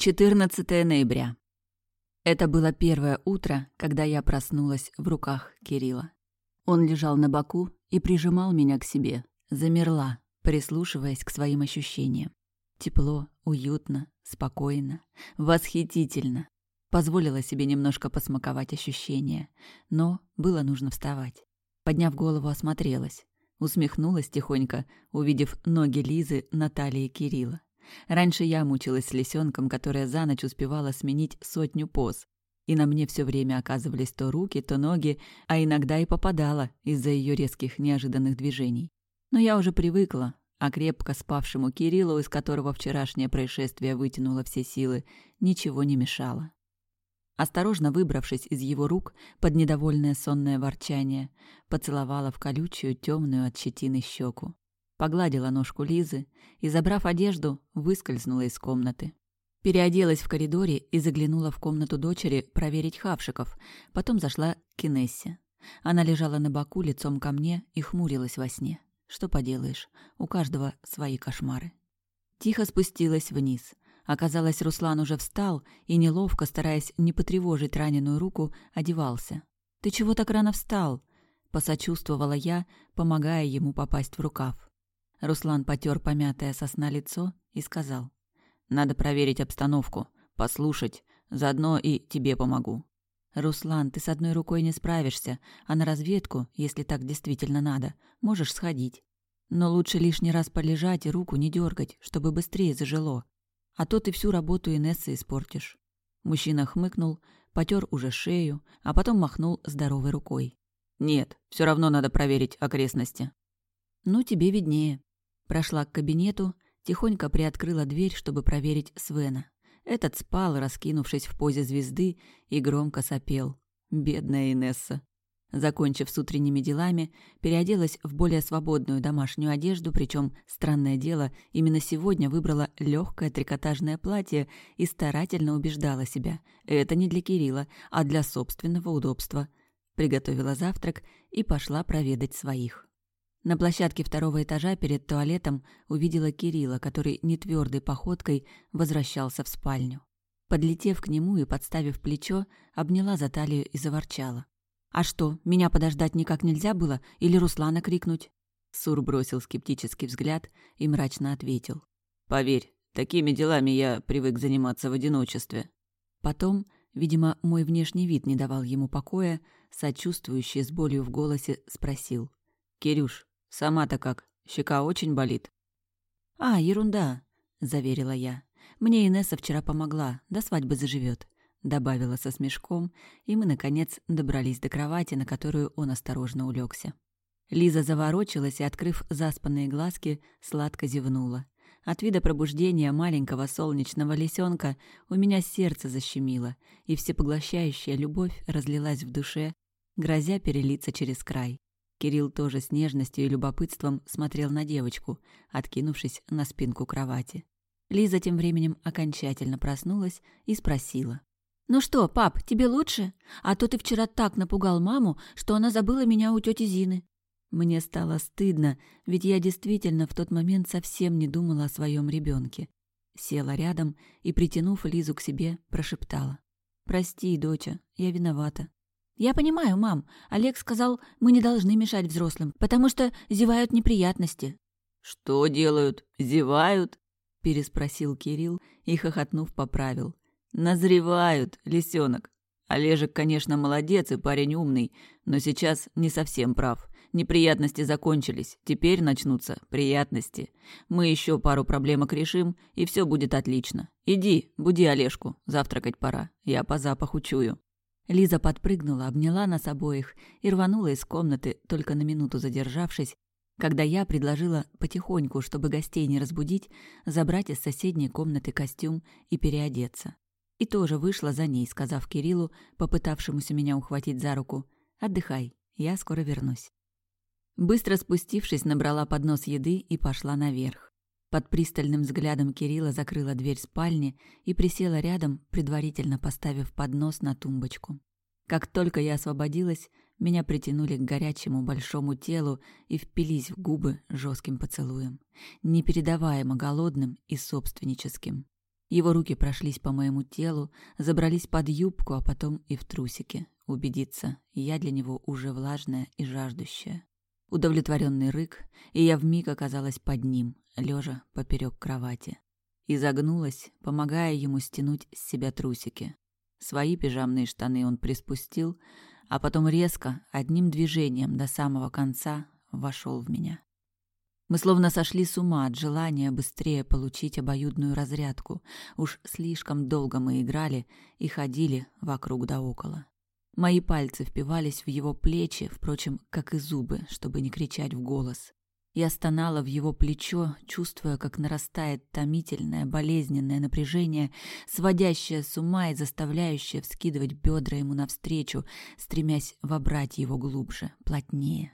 14 ноября. Это было первое утро, когда я проснулась в руках Кирилла. Он лежал на боку и прижимал меня к себе. Замерла, прислушиваясь к своим ощущениям. Тепло, уютно, спокойно, восхитительно. Позволила себе немножко посмаковать ощущения, но было нужно вставать. Подняв голову, осмотрелась. Усмехнулась тихонько, увидев ноги Лизы, Натальи и Кирилла. Раньше я мучилась с лисенком, которая за ночь успевала сменить сотню поз. И на мне все время оказывались то руки, то ноги, а иногда и попадала из-за ее резких неожиданных движений. Но я уже привыкла, а крепко спавшему Кириллу, из которого вчерашнее происшествие вытянуло все силы, ничего не мешало. Осторожно выбравшись из его рук под недовольное сонное ворчание, поцеловала в колючую, темную от щетины щеку погладила ножку Лизы и, забрав одежду, выскользнула из комнаты. Переоделась в коридоре и заглянула в комнату дочери проверить хавшиков, потом зашла к Инессе. Она лежала на боку лицом ко мне и хмурилась во сне. Что поделаешь, у каждого свои кошмары. Тихо спустилась вниз. Оказалось, Руслан уже встал и, неловко, стараясь не потревожить раненую руку, одевался. «Ты чего так рано встал?» — посочувствовала я, помогая ему попасть в рукав. Руслан потер помятое сосна лицо и сказал. «Надо проверить обстановку, послушать, заодно и тебе помогу». «Руслан, ты с одной рукой не справишься, а на разведку, если так действительно надо, можешь сходить. Но лучше лишний раз полежать и руку не дергать, чтобы быстрее зажило. А то ты всю работу Инессы испортишь». Мужчина хмыкнул, потер уже шею, а потом махнул здоровой рукой. «Нет, все равно надо проверить окрестности». «Ну, тебе виднее. Прошла к кабинету, тихонько приоткрыла дверь, чтобы проверить Свена. Этот спал, раскинувшись в позе звезды, и громко сопел. Бедная Инесса. Закончив с утренними делами, переоделась в более свободную домашнюю одежду, причем, странное дело, именно сегодня выбрала легкое трикотажное платье и старательно убеждала себя. Это не для Кирилла, а для собственного удобства. Приготовила завтрак и пошла проведать своих. На площадке второго этажа перед туалетом увидела Кирилла, который нетвёрдой походкой возвращался в спальню. Подлетев к нему и подставив плечо, обняла за талию и заворчала. «А что, меня подождать никак нельзя было? Или Руслана крикнуть?» Сур бросил скептический взгляд и мрачно ответил. «Поверь, такими делами я привык заниматься в одиночестве». Потом, видимо, мой внешний вид не давал ему покоя, сочувствующий с болью в голосе спросил. «Кирюш, Сама-то как, щека очень болит. А, ерунда, заверила я. Мне Инесса вчера помогла, до свадьбы заживет, добавила со смешком, и мы наконец добрались до кровати, на которую он осторожно улегся. Лиза заворочилась и, открыв заспанные глазки, сладко зевнула. От вида пробуждения маленького солнечного лисенка у меня сердце защемило, и всепоглощающая любовь разлилась в душе, грозя перелиться через край. Кирилл тоже с нежностью и любопытством смотрел на девочку, откинувшись на спинку кровати. Лиза тем временем окончательно проснулась и спросила. «Ну что, пап, тебе лучше? А то ты вчера так напугал маму, что она забыла меня у тети Зины». Мне стало стыдно, ведь я действительно в тот момент совсем не думала о своем ребенке. Села рядом и, притянув Лизу к себе, прошептала. «Прости, доча, я виновата. «Я понимаю, мам. Олег сказал, мы не должны мешать взрослым, потому что зевают неприятности». «Что делают? Зевают?» – переспросил Кирилл и, хохотнув, поправил. «Назревают, лисенок. Олежек, конечно, молодец и парень умный, но сейчас не совсем прав. Неприятности закончились, теперь начнутся приятности. Мы еще пару проблемок решим, и все будет отлично. Иди, буди Олежку, завтракать пора, я по запаху чую». Лиза подпрыгнула, обняла нас обоих и рванула из комнаты, только на минуту задержавшись, когда я предложила потихоньку, чтобы гостей не разбудить, забрать из соседней комнаты костюм и переодеться. И тоже вышла за ней, сказав Кириллу, попытавшемуся меня ухватить за руку, «Отдыхай, я скоро вернусь». Быстро спустившись, набрала поднос еды и пошла наверх. Под пристальным взглядом Кирилла закрыла дверь спальни и присела рядом, предварительно поставив поднос на тумбочку. Как только я освободилась, меня притянули к горячему большому телу и впились в губы жестким поцелуем, непередаваемо голодным и собственническим. Его руки прошлись по моему телу, забрались под юбку, а потом и в трусики. Убедиться, я для него уже влажная и жаждущая. Удовлетворенный рык, и я вмиг оказалась под ним, лежа поперек кровати. И загнулась, помогая ему стянуть с себя трусики. Свои пижамные штаны он приспустил, а потом резко, одним движением до самого конца, вошел в меня. Мы словно сошли с ума от желания быстрее получить обоюдную разрядку. Уж слишком долго мы играли и ходили вокруг да около. Мои пальцы впивались в его плечи, впрочем, как и зубы, чтобы не кричать в голос. Я стонала в его плечо, чувствуя, как нарастает томительное, болезненное напряжение, сводящее с ума и заставляющее вскидывать бедра ему навстречу, стремясь вобрать его глубже, плотнее.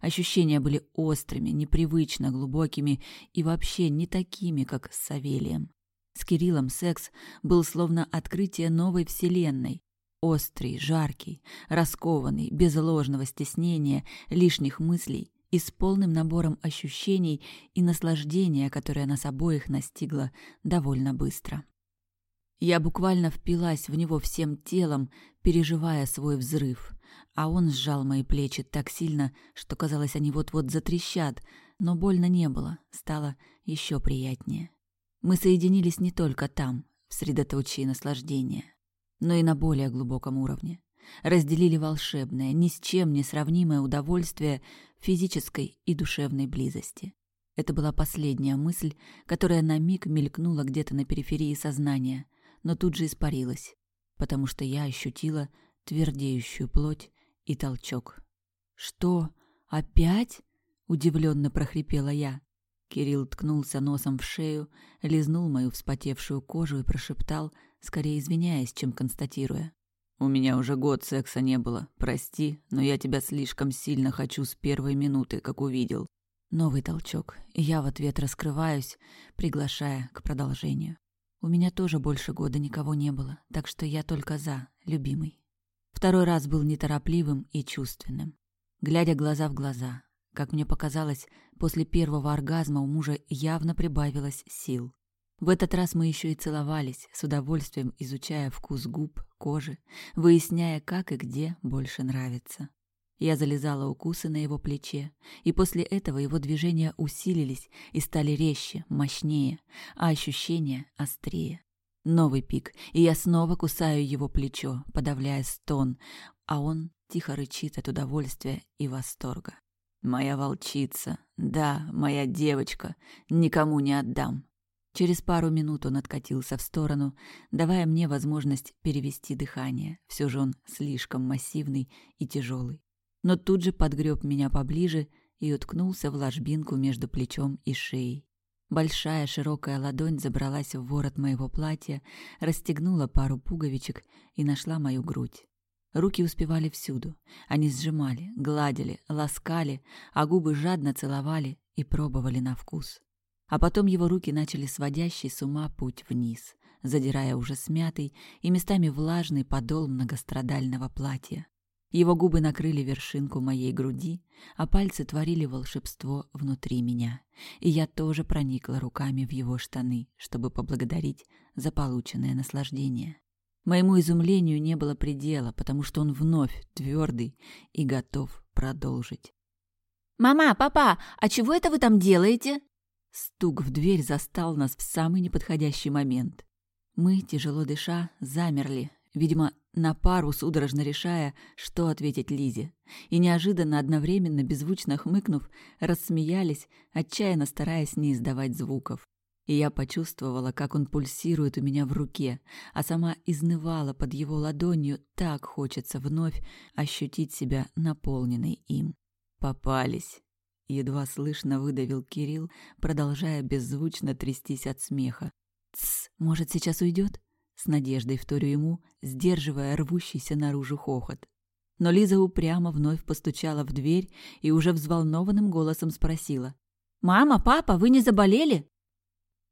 Ощущения были острыми, непривычно глубокими и вообще не такими, как с Савелием. С Кириллом секс был словно открытие новой вселенной. Острый, жаркий, раскованный, без ложного стеснения, лишних мыслей и с полным набором ощущений и наслаждения, которое нас обоих настигло довольно быстро. Я буквально впилась в него всем телом, переживая свой взрыв, а он сжал мои плечи так сильно, что казалось, они вот-вот затрещат, но больно не было, стало еще приятнее. Мы соединились не только там, в средоточии наслаждения, но и на более глубоком уровне. Разделили волшебное, ни с чем не сравнимое удовольствие физической и душевной близости. Это была последняя мысль, которая на миг мелькнула где-то на периферии сознания, но тут же испарилась, потому что я ощутила твердеющую плоть и толчок. «Что? Опять?» — удивленно прохрипела я. Кирилл ткнулся носом в шею, лизнул мою вспотевшую кожу и прошептал, скорее извиняясь, чем констатируя. «У меня уже год секса не было. Прости, но я тебя слишком сильно хочу с первой минуты, как увидел». Новый толчок, и я в ответ раскрываюсь, приглашая к продолжению. У меня тоже больше года никого не было, так что я только за, любимый. Второй раз был неторопливым и чувственным. Глядя глаза в глаза, как мне показалось, после первого оргазма у мужа явно прибавилось сил. В этот раз мы еще и целовались, с удовольствием изучая вкус губ, кожи, выясняя, как и где больше нравится. Я залезала укусы на его плече, и после этого его движения усилились и стали резче, мощнее, а ощущения острее. Новый пик, и я снова кусаю его плечо, подавляя стон, а он тихо рычит от удовольствия и восторга. «Моя волчица, да, моя девочка, никому не отдам». Через пару минут он откатился в сторону, давая мне возможность перевести дыхание. Все же он слишком массивный и тяжелый. Но тут же подгреб меня поближе и уткнулся в ложбинку между плечом и шеей. Большая широкая ладонь забралась в ворот моего платья, расстегнула пару пуговичек и нашла мою грудь. Руки успевали всюду. Они сжимали, гладили, ласкали, а губы жадно целовали и пробовали на вкус. А потом его руки начали сводящий с ума путь вниз, задирая уже смятый и местами влажный подол многострадального платья. Его губы накрыли вершинку моей груди, а пальцы творили волшебство внутри меня. И я тоже проникла руками в его штаны, чтобы поблагодарить за полученное наслаждение. Моему изумлению не было предела, потому что он вновь твердый и готов продолжить. «Мама, папа, а чего это вы там делаете?» Стук в дверь застал нас в самый неподходящий момент. Мы, тяжело дыша, замерли, видимо, на пару судорожно решая, что ответить Лизе. И неожиданно, одновременно, беззвучно хмыкнув, рассмеялись, отчаянно стараясь не издавать звуков. И я почувствовала, как он пульсирует у меня в руке, а сама изнывала под его ладонью, так хочется вновь ощутить себя наполненной им. «Попались!» — едва слышно выдавил Кирилл, продолжая беззвучно трястись от смеха. «Тсс, может, сейчас уйдет?» С надеждой вторю ему, сдерживая рвущийся наружу хохот. Но Лиза упрямо вновь постучала в дверь и уже взволнованным голосом спросила. «Мама, папа, вы не заболели?»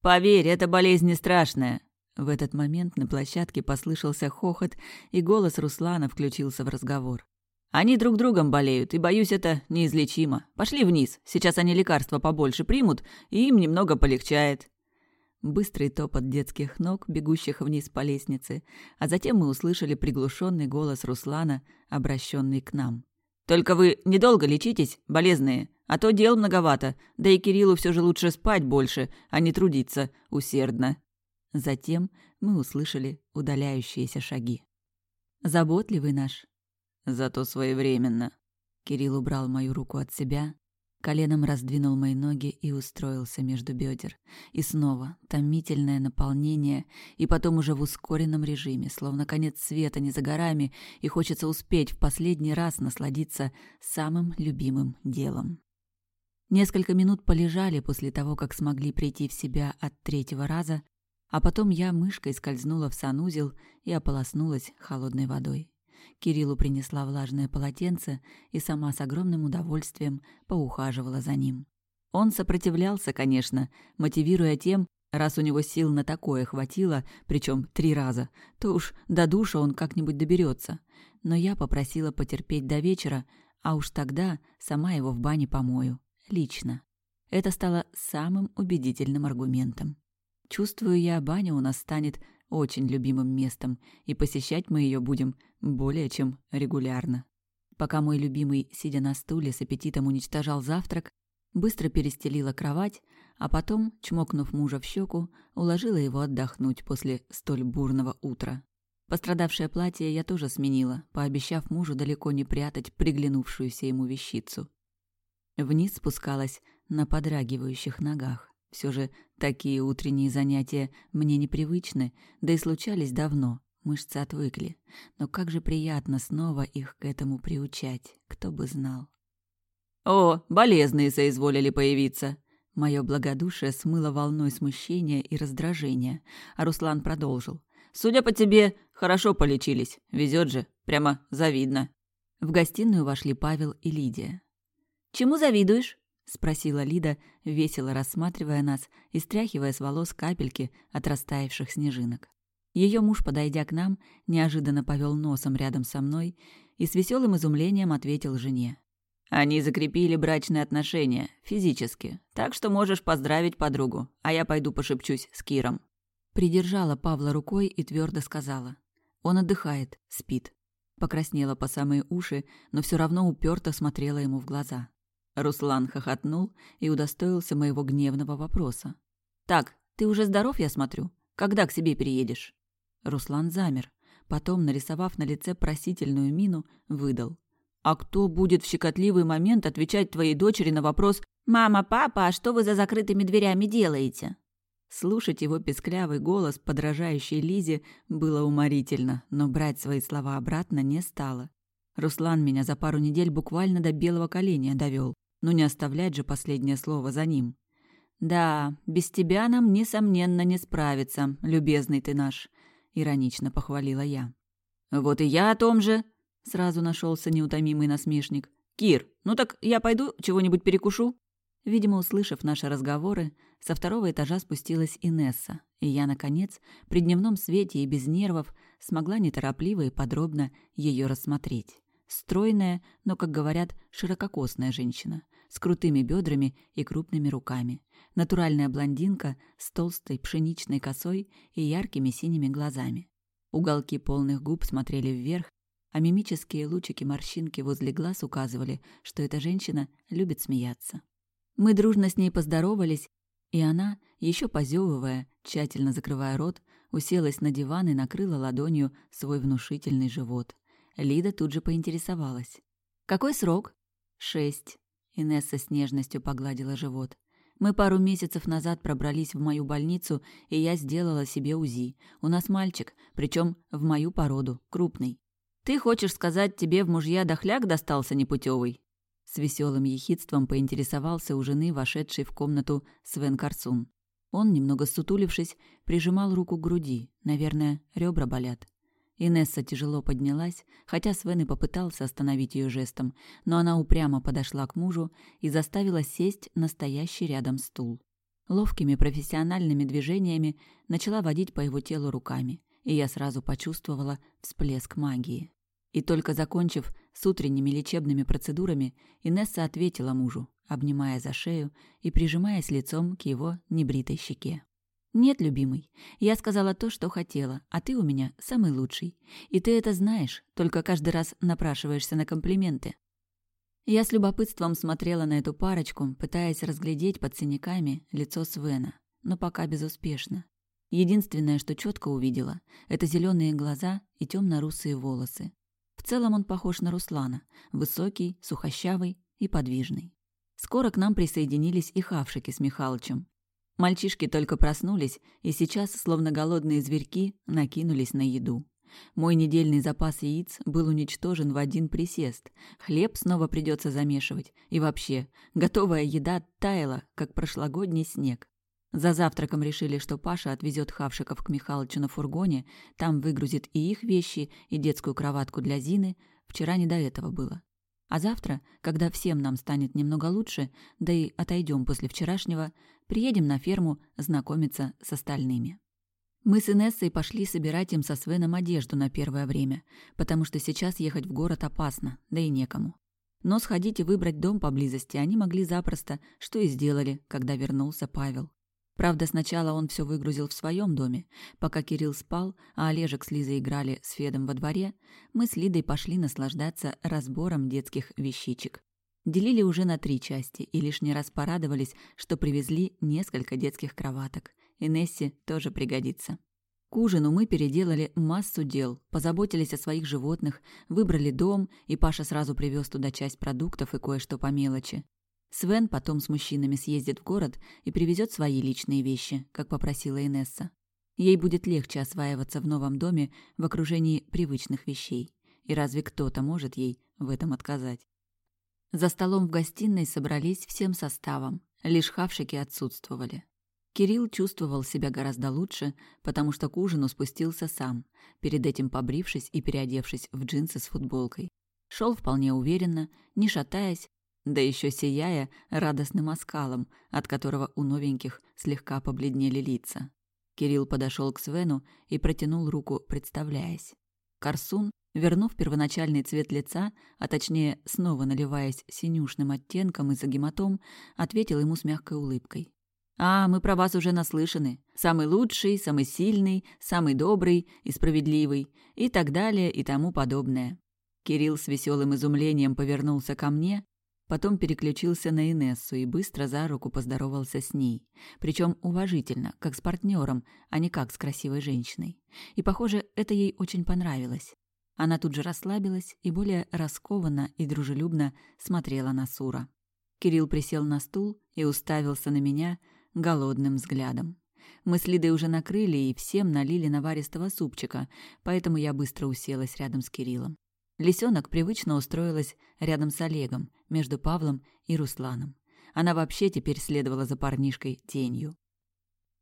«Поверь, эта болезнь не страшная». В этот момент на площадке послышался хохот, и голос Руслана включился в разговор. «Они друг другом болеют, и, боюсь, это неизлечимо. Пошли вниз, сейчас они лекарства побольше примут, и им немного полегчает». быстрый топот детских ног, бегущих вниз по лестнице, а затем мы услышали приглушенный голос Руслана, обращенный к нам. «Только вы недолго лечитесь, болезные, а то дел многовато, да и Кириллу все же лучше спать больше, а не трудиться усердно». Затем мы услышали удаляющиеся шаги. «Заботливый наш». «Зато своевременно». Кирилл убрал мою руку от себя, коленом раздвинул мои ноги и устроился между бедер. И снова томительное наполнение, и потом уже в ускоренном режиме, словно конец света не за горами, и хочется успеть в последний раз насладиться самым любимым делом. Несколько минут полежали после того, как смогли прийти в себя от третьего раза, а потом я мышкой скользнула в санузел и ополоснулась холодной водой. Кириллу принесла влажное полотенце и сама с огромным удовольствием поухаживала за ним. Он сопротивлялся, конечно, мотивируя тем, раз у него сил на такое хватило, причем три раза, то уж до душа он как-нибудь доберется. Но я попросила потерпеть до вечера, а уж тогда сама его в бане помою. Лично. Это стало самым убедительным аргументом. Чувствую я, баня у нас станет очень любимым местом, и посещать мы ее будем более чем регулярно. Пока мой любимый, сидя на стуле, с аппетитом уничтожал завтрак, быстро перестелила кровать, а потом, чмокнув мужа в щеку, уложила его отдохнуть после столь бурного утра. Пострадавшее платье я тоже сменила, пообещав мужу далеко не прятать приглянувшуюся ему вещицу. Вниз спускалась на подрагивающих ногах. Все же такие утренние занятия мне непривычны, да и случались давно, мышцы отвыкли. Но как же приятно снова их к этому приучать, кто бы знал. «О, болезные соизволили появиться!» Мое благодушие смыло волной смущения и раздражения, а Руслан продолжил. «Судя по тебе, хорошо полечились. Везет же, прямо завидно». В гостиную вошли Павел и Лидия. «Чему завидуешь?» — спросила Лида, весело рассматривая нас и стряхивая с волос капельки от растаявших снежинок. Ее муж, подойдя к нам, неожиданно повел носом рядом со мной и с веселым изумлением ответил жене. «Они закрепили брачные отношения, физически, так что можешь поздравить подругу, а я пойду пошепчусь с Киром». Придержала Павла рукой и твердо сказала. «Он отдыхает, спит». Покраснела по самые уши, но все равно уперто смотрела ему в глаза. Руслан хохотнул и удостоился моего гневного вопроса. «Так, ты уже здоров, я смотрю? Когда к себе переедешь?» Руслан замер. Потом, нарисовав на лице просительную мину, выдал. «А кто будет в щекотливый момент отвечать твоей дочери на вопрос «Мама, папа, а что вы за закрытыми дверями делаете?» Слушать его песклявый голос, подражающий Лизе, было уморительно, но брать свои слова обратно не стало. Руслан меня за пару недель буквально до белого коленя довел. Но не оставлять же последнее слово за ним. «Да, без тебя нам, несомненно, не справиться, любезный ты наш», — иронично похвалила я. «Вот и я о том же», — сразу нашелся неутомимый насмешник. «Кир, ну так я пойду чего-нибудь перекушу?» Видимо, услышав наши разговоры, со второго этажа спустилась Инесса, и я, наконец, при дневном свете и без нервов, смогла неторопливо и подробно ее рассмотреть. Стройная, но, как говорят, ширококосная женщина, с крутыми бедрами и крупными руками. Натуральная блондинка с толстой пшеничной косой и яркими синими глазами. Уголки полных губ смотрели вверх, а мимические лучики морщинки возле глаз указывали, что эта женщина любит смеяться. Мы дружно с ней поздоровались, и она, еще позевывая, тщательно закрывая рот, уселась на диван и накрыла ладонью свой внушительный живот. Лида тут же поинтересовалась. «Какой срок?» «Шесть». Инесса с нежностью погладила живот. «Мы пару месяцев назад пробрались в мою больницу, и я сделала себе УЗИ. У нас мальчик, причем в мою породу, крупный. Ты хочешь сказать, тебе в мужья дохляк достался непутевый? С веселым ехидством поинтересовался у жены, вошедшей в комнату Свен Карсун. Он, немного сутулившись, прижимал руку к груди. Наверное, ребра болят. Инесса тяжело поднялась, хотя Свен и попытался остановить ее жестом, но она упрямо подошла к мужу и заставила сесть на стоящий рядом стул. Ловкими профессиональными движениями начала водить по его телу руками, и я сразу почувствовала всплеск магии. И только закончив с утренними лечебными процедурами, Инесса ответила мужу, обнимая за шею и прижимаясь лицом к его небритой щеке. «Нет, любимый, я сказала то, что хотела, а ты у меня самый лучший. И ты это знаешь, только каждый раз напрашиваешься на комплименты». Я с любопытством смотрела на эту парочку, пытаясь разглядеть под синяками лицо Свена, но пока безуспешно. Единственное, что четко увидела, это зеленые глаза и темно-русые волосы. В целом он похож на Руслана, высокий, сухощавый и подвижный. Скоро к нам присоединились и хавшики с Михалычем. Мальчишки только проснулись и сейчас, словно голодные зверьки, накинулись на еду. Мой недельный запас яиц был уничтожен в один присест. Хлеб снова придется замешивать. И вообще, готовая еда таяла, как прошлогодний снег. За завтраком решили, что Паша отвезет хавшиков к Михалычу на фургоне, там выгрузит и их вещи, и детскую кроватку для Зины. Вчера не до этого было. А завтра, когда всем нам станет немного лучше, да и отойдем после вчерашнего, приедем на ферму знакомиться с остальными. Мы с Инессой пошли собирать им со Свеном одежду на первое время, потому что сейчас ехать в город опасно, да и некому. Но сходить и выбрать дом поблизости они могли запросто, что и сделали, когда вернулся Павел. Правда, сначала он все выгрузил в своем доме. Пока Кирилл спал, а Олежек с Лизой играли с Федом во дворе, мы с Лидой пошли наслаждаться разбором детских вещичек. Делили уже на три части и лишний раз порадовались, что привезли несколько детских кроваток. И тоже пригодится. К ужину мы переделали массу дел, позаботились о своих животных, выбрали дом, и Паша сразу привез туда часть продуктов и кое-что по мелочи. Свен потом с мужчинами съездит в город и привезет свои личные вещи, как попросила Инесса. Ей будет легче осваиваться в новом доме в окружении привычных вещей. И разве кто-то может ей в этом отказать? За столом в гостиной собрались всем составом, лишь хавшики отсутствовали. Кирилл чувствовал себя гораздо лучше, потому что к ужину спустился сам, перед этим побрившись и переодевшись в джинсы с футболкой. Шел вполне уверенно, не шатаясь, да еще сияя радостным оскалом, от которого у новеньких слегка побледнели лица. Кирилл подошел к Свену и протянул руку, представляясь. Корсун, вернув первоначальный цвет лица, а точнее снова наливаясь синюшным оттенком из-за гематом, ответил ему с мягкой улыбкой. «А, мы про вас уже наслышаны. Самый лучший, самый сильный, самый добрый и справедливый, и так далее, и тому подобное». Кирилл с веселым изумлением повернулся ко мне, Потом переключился на Инессу и быстро за руку поздоровался с ней. Причем уважительно, как с партнером, а не как с красивой женщиной. И, похоже, это ей очень понравилось. Она тут же расслабилась и более раскованно и дружелюбно смотрела на Сура. Кирилл присел на стул и уставился на меня голодным взглядом. Мы с Лидой уже накрыли и всем налили наваристого супчика, поэтому я быстро уселась рядом с Кириллом. Лисенок привычно устроилась рядом с Олегом, между Павлом и Русланом. Она вообще теперь следовала за парнишкой тенью.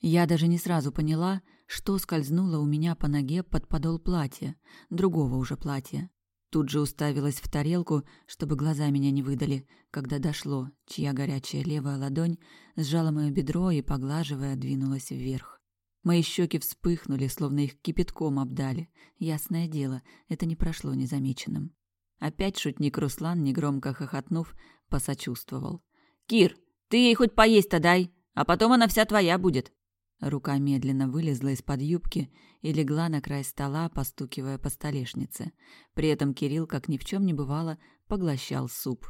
Я даже не сразу поняла, что скользнуло у меня по ноге под подол платья, другого уже платья. Тут же уставилась в тарелку, чтобы глаза меня не выдали, когда дошло, чья горячая левая ладонь сжала мое бедро и, поглаживая, двинулась вверх. Мои щеки вспыхнули, словно их кипятком обдали. Ясное дело, это не прошло незамеченным. Опять шутник Руслан, негромко хохотнув, посочувствовал. «Кир, ты ей хоть поесть-то дай, а потом она вся твоя будет». Рука медленно вылезла из-под юбки и легла на край стола, постукивая по столешнице. При этом Кирилл, как ни в чем не бывало, поглощал суп.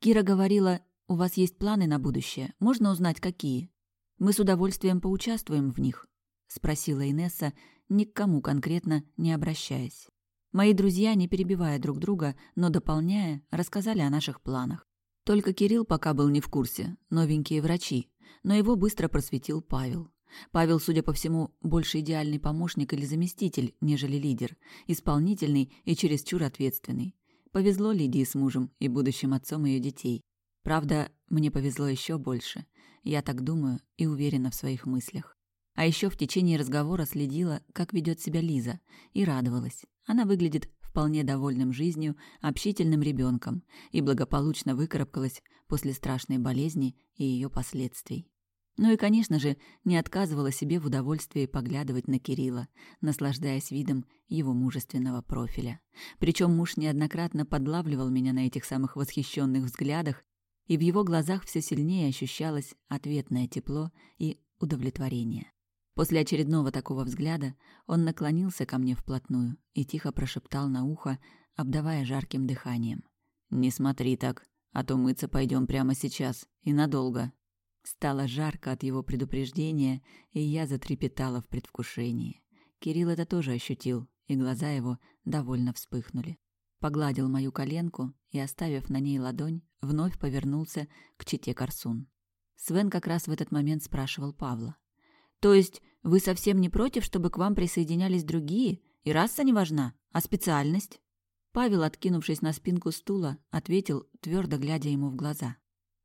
«Кира говорила, у вас есть планы на будущее. Можно узнать, какие? Мы с удовольствием поучаствуем в них». — спросила Инесса, ни к кому конкретно не обращаясь. Мои друзья, не перебивая друг друга, но дополняя, рассказали о наших планах. Только Кирилл пока был не в курсе, новенькие врачи, но его быстро просветил Павел. Павел, судя по всему, больше идеальный помощник или заместитель, нежели лидер, исполнительный и чересчур ответственный. Повезло Лидии с мужем и будущим отцом ее детей. Правда, мне повезло еще больше. Я так думаю и уверена в своих мыслях. А еще в течение разговора следила, как ведет себя Лиза, и радовалась. Она выглядит вполне довольным жизнью, общительным ребенком и благополучно выкарабкалась после страшной болезни и ее последствий. Ну и, конечно же, не отказывала себе в удовольствии поглядывать на Кирилла, наслаждаясь видом его мужественного профиля. Причем муж неоднократно подлавливал меня на этих самых восхищенных взглядах, и в его глазах все сильнее ощущалось ответное тепло и удовлетворение. После очередного такого взгляда он наклонился ко мне вплотную и тихо прошептал на ухо, обдавая жарким дыханием. «Не смотри так, а то мыться пойдем прямо сейчас и надолго». Стало жарко от его предупреждения, и я затрепетала в предвкушении. Кирилл это тоже ощутил, и глаза его довольно вспыхнули. Погладил мою коленку и, оставив на ней ладонь, вновь повернулся к чите Корсун. Свен как раз в этот момент спрашивал Павла. «То есть вы совсем не против, чтобы к вам присоединялись другие, и раса не важна, а специальность?» Павел, откинувшись на спинку стула, ответил, твердо глядя ему в глаза.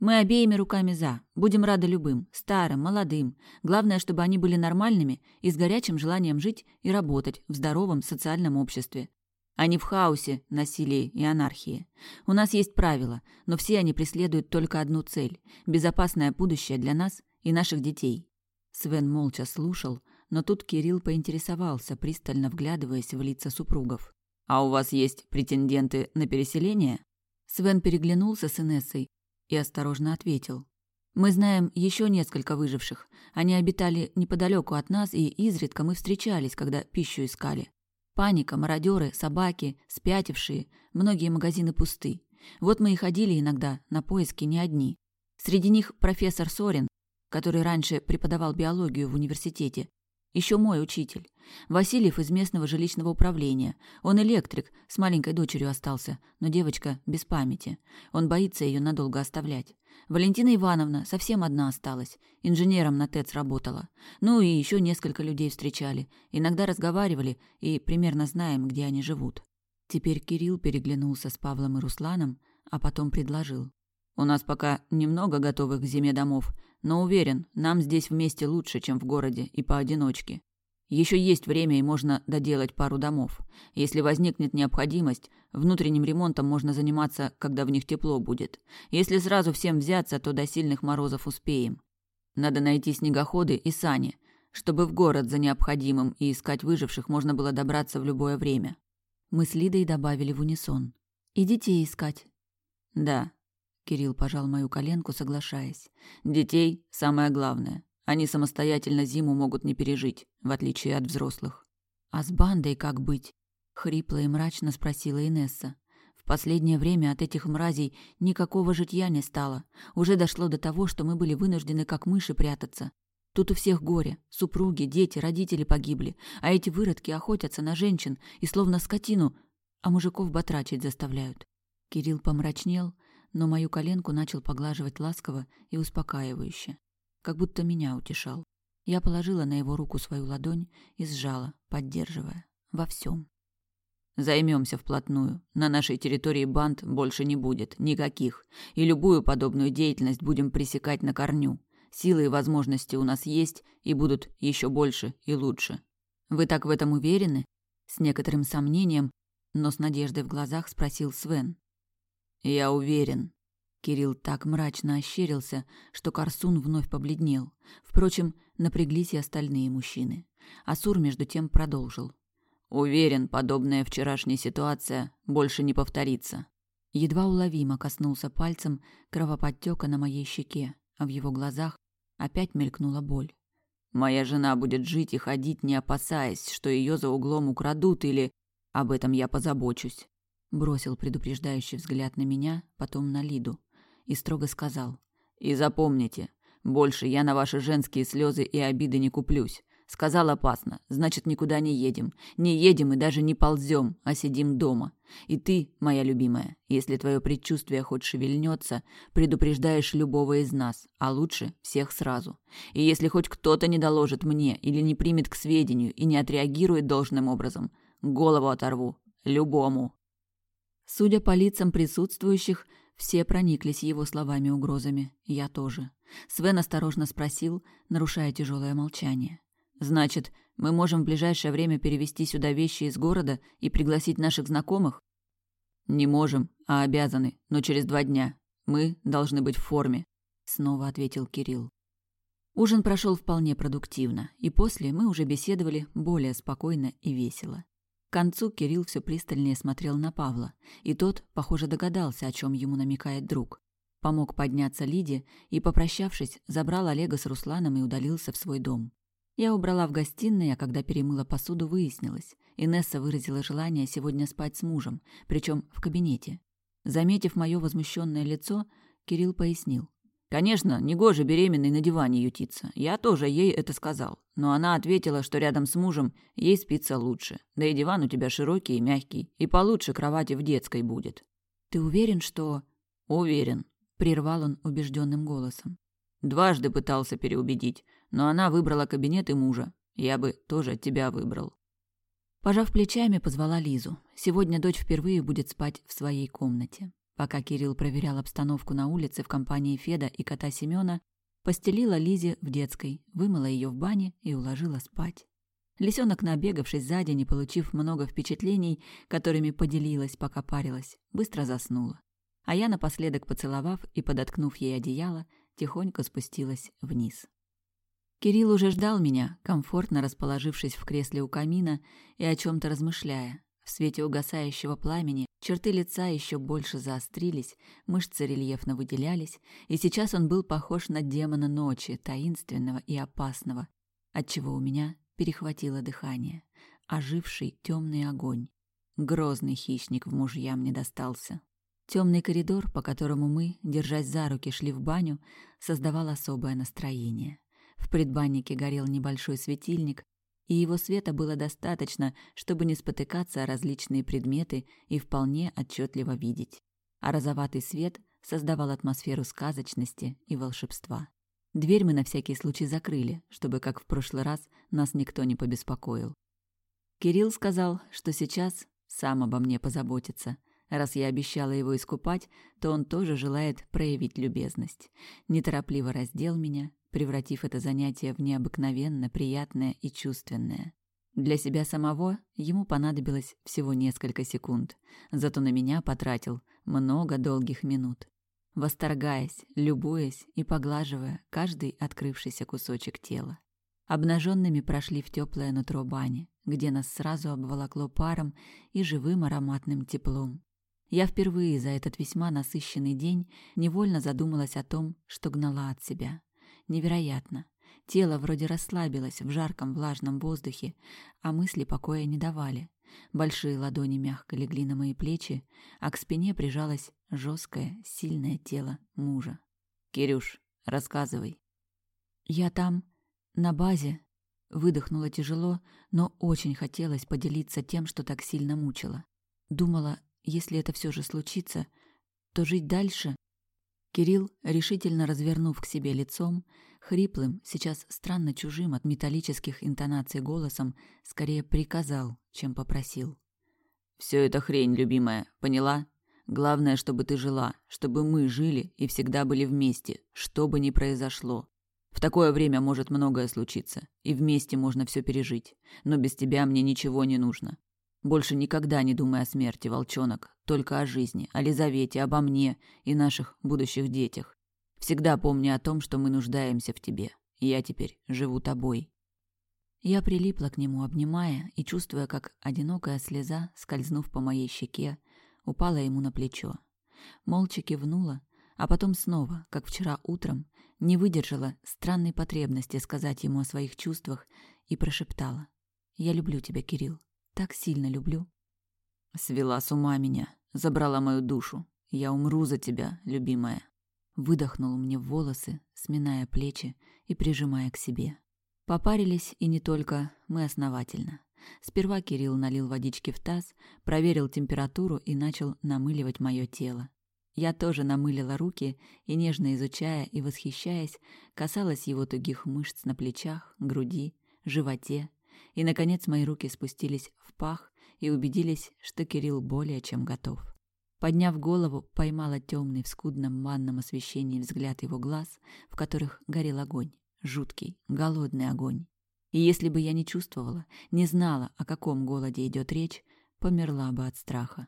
Мы обеими руками за. Будем рады любым. Старым, молодым. Главное, чтобы они были нормальными и с горячим желанием жить и работать в здоровом социальном обществе. А не в хаосе, насилии и анархии. У нас есть правила, но все они преследуют только одну цель – безопасное будущее для нас и наших детей. Свен молча слушал, но тут Кирилл поинтересовался, пристально вглядываясь в лица супругов. «А у вас есть претенденты на переселение?» Свен переглянулся с Инессой, и осторожно ответил. «Мы знаем еще несколько выживших. Они обитали неподалеку от нас, и изредка мы встречались, когда пищу искали. Паника, мародеры, собаки, спятившие, многие магазины пусты. Вот мы и ходили иногда на поиски не одни. Среди них профессор Сорин, который раньше преподавал биологию в университете, еще мой учитель. Васильев из местного жилищного управления. Он электрик, с маленькой дочерью остался, но девочка без памяти. Он боится ее надолго оставлять. Валентина Ивановна совсем одна осталась. Инженером на ТЭЦ работала. Ну и еще несколько людей встречали. Иногда разговаривали и примерно знаем, где они живут. Теперь Кирилл переглянулся с Павлом и Русланом, а потом предложил. «У нас пока немного готовых к зиме домов, но уверен, нам здесь вместе лучше, чем в городе и поодиночке. Еще есть время и можно доделать пару домов. Если возникнет необходимость, внутренним ремонтом можно заниматься, когда в них тепло будет. Если сразу всем взяться, то до сильных морозов успеем. Надо найти снегоходы и сани, чтобы в город за необходимым и искать выживших можно было добраться в любое время. Мы с Лидой добавили в унисон. И детей искать. Да, Кирилл пожал мою коленку, соглашаясь. Детей самое главное. Они самостоятельно зиму могут не пережить, в отличие от взрослых. А с бандой как быть? хрипло и мрачно спросила Инесса. В последнее время от этих мразей никакого житья не стало. Уже дошло до того, что мы были вынуждены как мыши прятаться. Тут у всех горе. Супруги, дети, родители погибли. А эти выродки охотятся на женщин и словно скотину, а мужиков батрачить заставляют. Кирилл помрачнел, но мою коленку начал поглаживать ласково и успокаивающе, как будто меня утешал. Я положила на его руку свою ладонь и сжала, поддерживая. Во всем. Займемся вплотную. На нашей территории банд больше не будет. Никаких. И любую подобную деятельность будем пресекать на корню. Силы и возможности у нас есть и будут еще больше и лучше. Вы так в этом уверены? С некоторым сомнением, но с надеждой в глазах спросил Свен. «Я уверен». Кирилл так мрачно ощерился, что Корсун вновь побледнел. Впрочем, напряглись и остальные мужчины. Асур между тем продолжил. «Уверен, подобная вчерашняя ситуация больше не повторится». Едва уловимо коснулся пальцем кровоподтека на моей щеке, а в его глазах опять мелькнула боль. «Моя жена будет жить и ходить, не опасаясь, что ее за углом украдут или... Об этом я позабочусь. Бросил предупреждающий взгляд на меня, потом на Лиду. И строго сказал. «И запомните, больше я на ваши женские слезы и обиды не куплюсь. Сказал опасно, значит, никуда не едем. Не едем и даже не ползем, а сидим дома. И ты, моя любимая, если твое предчувствие хоть шевельнется, предупреждаешь любого из нас, а лучше всех сразу. И если хоть кто-то не доложит мне или не примет к сведению и не отреагирует должным образом, голову оторву. Любому. Судя по лицам присутствующих, все прониклись его словами-угрозами. Я тоже. Свен осторожно спросил, нарушая тяжелое молчание. «Значит, мы можем в ближайшее время перевести сюда вещи из города и пригласить наших знакомых?» «Не можем, а обязаны, но через два дня. Мы должны быть в форме», — снова ответил Кирилл. Ужин прошел вполне продуктивно, и после мы уже беседовали более спокойно и весело. К концу Кирилл все пристальнее смотрел на Павла, и тот, похоже, догадался, о чем ему намекает друг. Помог подняться Лиде и, попрощавшись, забрал Олега с Русланом и удалился в свой дом. Я убрала в гостиной, а когда перемыла посуду, выяснилось. Инесса выразила желание сегодня спать с мужем, причем в кабинете. Заметив мое возмущенное лицо, Кирилл пояснил. Конечно, негоже беременной на диване ютиться. Я тоже ей это сказал. Но она ответила, что рядом с мужем ей спится лучше. Да и диван у тебя широкий и мягкий. И получше кровати в детской будет. Ты уверен, что... Уверен. Прервал он убежденным голосом. Дважды пытался переубедить, но она выбрала кабинет и мужа. Я бы тоже тебя выбрал. Пожав плечами, позвала Лизу. Сегодня дочь впервые будет спать в своей комнате. Пока Кирилл проверял обстановку на улице в компании Феда и кота Семёна, постелила Лизе в детской, вымыла ее в бане и уложила спать. Лисенок, набегавшись сзади, не получив много впечатлений, которыми поделилась, пока парилась, быстро заснула. А я, напоследок поцеловав и подоткнув ей одеяло, тихонько спустилась вниз. Кирилл уже ждал меня, комфортно расположившись в кресле у камина и о чем то размышляя. В свете угасающего пламени черты лица еще больше заострились, мышцы рельефно выделялись, и сейчас он был похож на демона ночи, таинственного и опасного, отчего у меня перехватило дыхание. Оживший темный огонь. Грозный хищник в мужья мне достался. Темный коридор, по которому мы, держась за руки, шли в баню, создавал особое настроение. В предбаннике горел небольшой светильник, и его света было достаточно, чтобы не спотыкаться о различные предметы и вполне отчетливо видеть. А розоватый свет создавал атмосферу сказочности и волшебства. Дверь мы на всякий случай закрыли, чтобы, как в прошлый раз, нас никто не побеспокоил. Кирилл сказал, что сейчас сам обо мне позаботится. Раз я обещала его искупать, то он тоже желает проявить любезность. Неторопливо раздел меня, превратив это занятие в необыкновенно приятное и чувственное. Для себя самого ему понадобилось всего несколько секунд, зато на меня потратил много долгих минут, восторгаясь, любуясь и поглаживая каждый открывшийся кусочек тела. Обнаженными прошли в теплое нутро бани, где нас сразу обволокло паром и живым ароматным теплом. Я впервые за этот весьма насыщенный день невольно задумалась о том, что гнала от себя. Невероятно. Тело вроде расслабилось в жарком влажном воздухе, а мысли покоя не давали. Большие ладони мягко легли на мои плечи, а к спине прижалось жесткое, сильное тело мужа. «Кирюш, рассказывай». «Я там, на базе», выдохнула тяжело, но очень хотелось поделиться тем, что так сильно мучило. Думала, если это все же случится, то жить дальше Кирилл, решительно развернув к себе лицом, хриплым, сейчас странно чужим от металлических интонаций голосом, скорее приказал, чем попросил. «Все это хрень, любимая, поняла? Главное, чтобы ты жила, чтобы мы жили и всегда были вместе, что бы ни произошло. В такое время может многое случиться, и вместе можно все пережить, но без тебя мне ничего не нужно. Больше никогда не думай о смерти, волчонок, только о жизни, о Лизавете, обо мне и наших будущих детях. Всегда помни о том, что мы нуждаемся в тебе. Я теперь живу тобой. Я прилипла к нему, обнимая и чувствуя, как одинокая слеза, скользнув по моей щеке, упала ему на плечо. Молча кивнула, а потом снова, как вчера утром, не выдержала странной потребности сказать ему о своих чувствах и прошептала. «Я люблю тебя, Кирилл так сильно люблю. Свела с ума меня, забрала мою душу. Я умру за тебя, любимая. Выдохнул мне в волосы, сминая плечи и прижимая к себе. Попарились и не только мы основательно. Сперва Кирилл налил водички в таз, проверил температуру и начал намыливать мое тело. Я тоже намылила руки и, нежно изучая и восхищаясь, касалась его тугих мышц на плечах, груди, животе и, наконец, мои руки спустились в пах и убедились, что Кирилл более чем готов. Подняв голову, поймала темный в скудном манном освещении взгляд его глаз, в которых горел огонь, жуткий, голодный огонь. И если бы я не чувствовала, не знала, о каком голоде идет речь, померла бы от страха.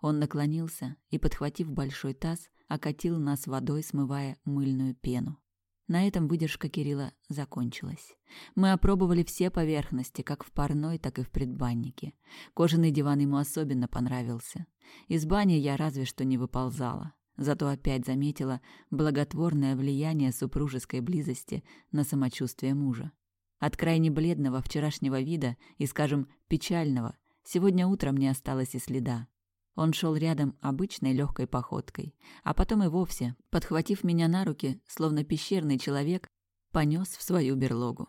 Он наклонился и, подхватив большой таз, окатил нас водой, смывая мыльную пену. На этом выдержка Кирилла закончилась. Мы опробовали все поверхности, как в парной, так и в предбаннике. Кожаный диван ему особенно понравился. Из бани я разве что не выползала. Зато опять заметила благотворное влияние супружеской близости на самочувствие мужа. От крайне бледного вчерашнего вида и, скажем, печального, сегодня утром не осталось и следа. Он шел рядом обычной легкой походкой, а потом и вовсе, подхватив меня на руки, словно пещерный человек, понес в свою берлогу.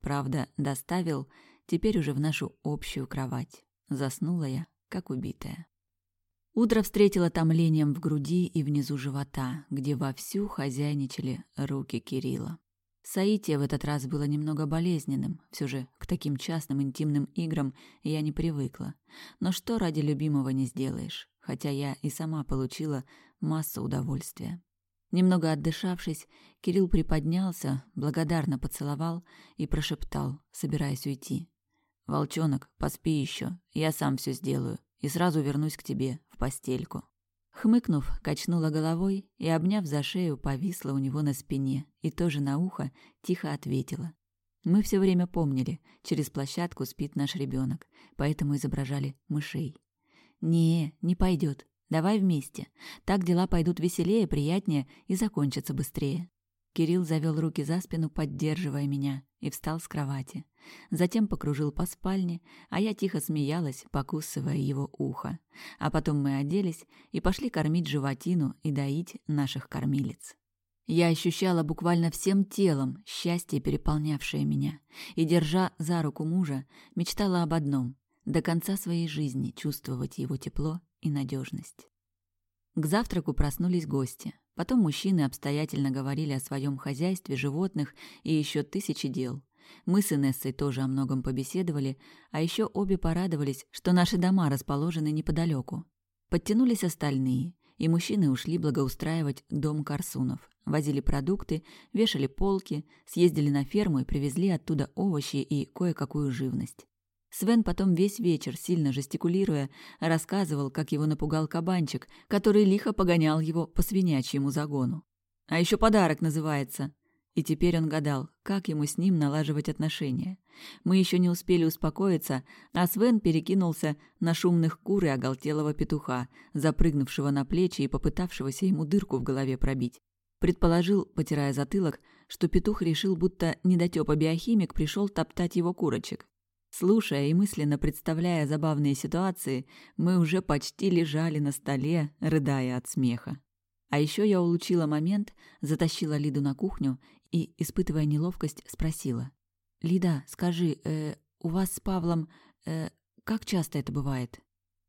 Правда, доставил теперь уже в нашу общую кровать. Заснула я, как убитая. Утро встретило томлением в груди и внизу живота, где вовсю хозяйничали руки Кирилла. Саития в этот раз было немного болезненным, все же к таким частным интимным играм я не привыкла. Но что ради любимого не сделаешь, хотя я и сама получила массу удовольствия. Немного отдышавшись, Кирилл приподнялся, благодарно поцеловал и прошептал, собираясь уйти. «Волчонок, поспи еще, я сам все сделаю, и сразу вернусь к тебе, в постельку». Хмыкнув, качнула головой и, обняв за шею, повисла у него на спине и тоже на ухо тихо ответила. Мы все время помнили, через площадку спит наш ребенок, поэтому изображали мышей. «Не, не пойдет. Давай вместе. Так дела пойдут веселее, приятнее и закончатся быстрее». Кирилл завел руки за спину, поддерживая меня, и встал с кровати. Затем покружил по спальне, а я тихо смеялась, покусывая его ухо. А потом мы оделись и пошли кормить животину и доить наших кормилец. Я ощущала буквально всем телом счастье, переполнявшее меня, и, держа за руку мужа, мечтала об одном — до конца своей жизни чувствовать его тепло и надежность. К завтраку проснулись гости. Потом мужчины обстоятельно говорили о своем хозяйстве, животных и еще тысячи дел. Мы с Инессой тоже о многом побеседовали, а еще обе порадовались, что наши дома расположены неподалеку. Подтянулись остальные, и мужчины ушли благоустраивать дом Корсунов. Возили продукты, вешали полки, съездили на ферму и привезли оттуда овощи и кое-какую живность. Свен потом весь вечер, сильно жестикулируя, рассказывал, как его напугал кабанчик, который лихо погонял его по свинячьему загону. А еще подарок называется. И теперь он гадал, как ему с ним налаживать отношения. Мы еще не успели успокоиться, а Свен перекинулся на шумных кур и оголтелого петуха, запрыгнувшего на плечи и попытавшегося ему дырку в голове пробить. Предположил, потирая затылок, что петух решил, будто недотёпа биохимик пришел топтать его курочек. Слушая и мысленно представляя забавные ситуации, мы уже почти лежали на столе, рыдая от смеха. А еще я улучила момент, затащила Лиду на кухню и, испытывая неловкость, спросила. «Лида, скажи, э, у вас с Павлом... Э, как часто это бывает?»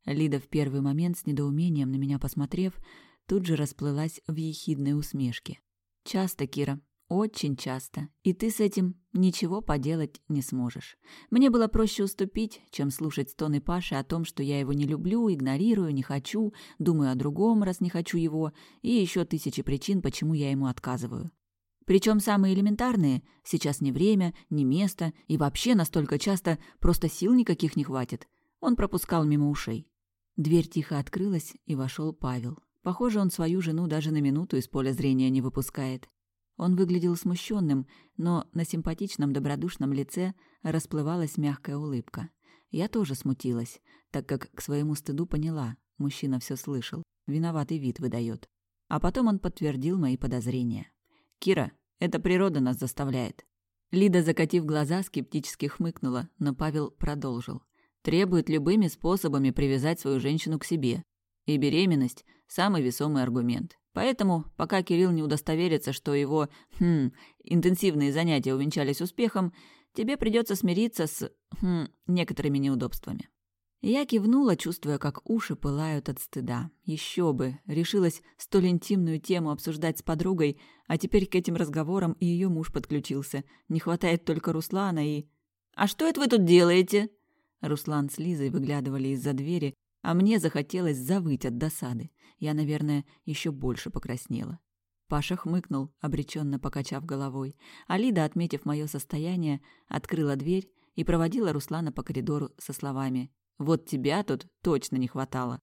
Лида в первый момент с недоумением на меня посмотрев, тут же расплылась в ехидной усмешке. «Часто, Кира. Очень часто. И ты с этим ничего поделать не сможешь. Мне было проще уступить, чем слушать стоны Паши о том, что я его не люблю, игнорирую, не хочу, думаю о другом, раз не хочу его, и еще тысячи причин, почему я ему отказываю. Причем самые элементарные – сейчас не время, не место, и вообще настолько часто просто сил никаких не хватит. Он пропускал мимо ушей. Дверь тихо открылась, и вошел Павел. Похоже, он свою жену даже на минуту из поля зрения не выпускает. Он выглядел смущенным, но на симпатичном добродушном лице расплывалась мягкая улыбка. Я тоже смутилась, так как к своему стыду поняла, мужчина все слышал, виноватый вид выдает. А потом он подтвердил мои подозрения. «Кира, это природа нас заставляет». Лида, закатив глаза, скептически хмыкнула, но Павел продолжил. «Требует любыми способами привязать свою женщину к себе. И беременность – самый весомый аргумент. Поэтому, пока Кирилл не удостоверится, что его хм, интенсивные занятия увенчались успехом, тебе придется смириться с хм, некоторыми неудобствами. Я кивнула, чувствуя, как уши пылают от стыда. Еще бы, решилась столь интимную тему обсуждать с подругой, а теперь к этим разговорам и ее муж подключился. Не хватает только Руслана и... «А что это вы тут делаете?» Руслан с Лизой выглядывали из-за двери, а мне захотелось завыть от досады. Я, наверное, еще больше покраснела. Паша хмыкнул, обреченно покачав головой, а Лида, отметив мое состояние, открыла дверь и проводила Руслана по коридору со словами «Вот тебя тут точно не хватало».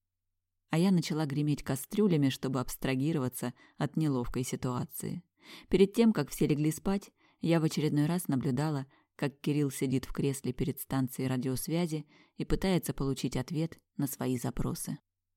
А я начала греметь кастрюлями, чтобы абстрагироваться от неловкой ситуации. Перед тем, как все легли спать, я в очередной раз наблюдала, как Кирилл сидит в кресле перед станцией радиосвязи и пытается получить ответ на свои запросы.